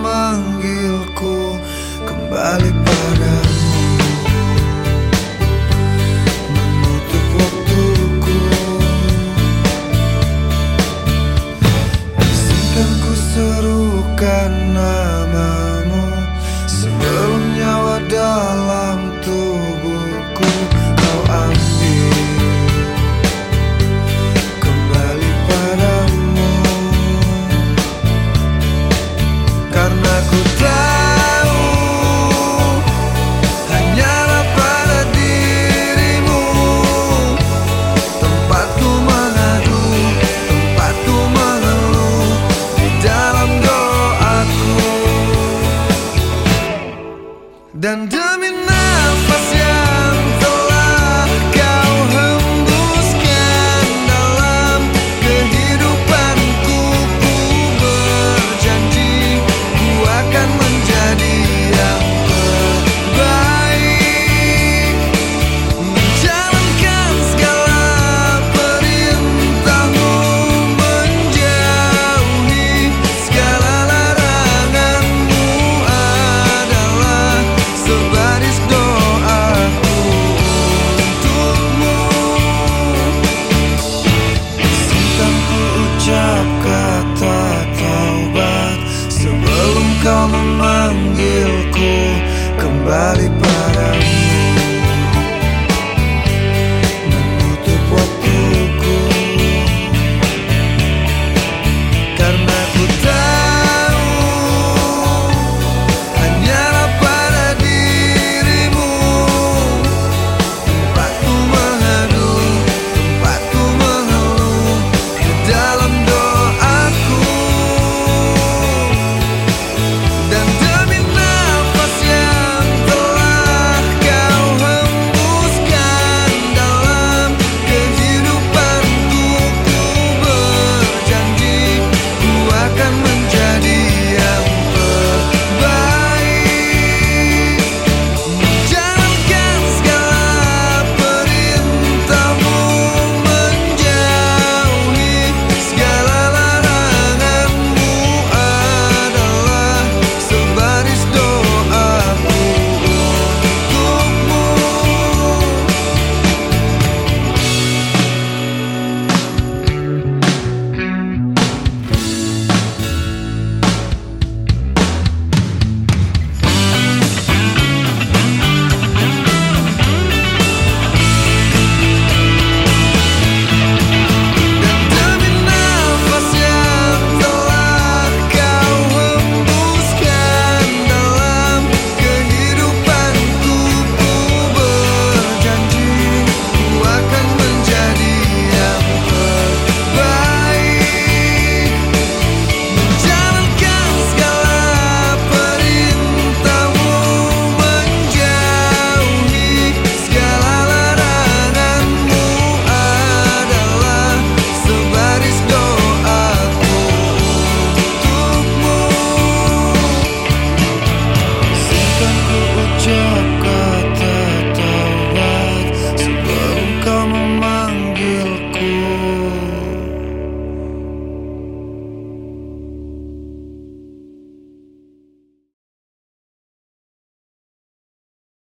memanggilku. Kembali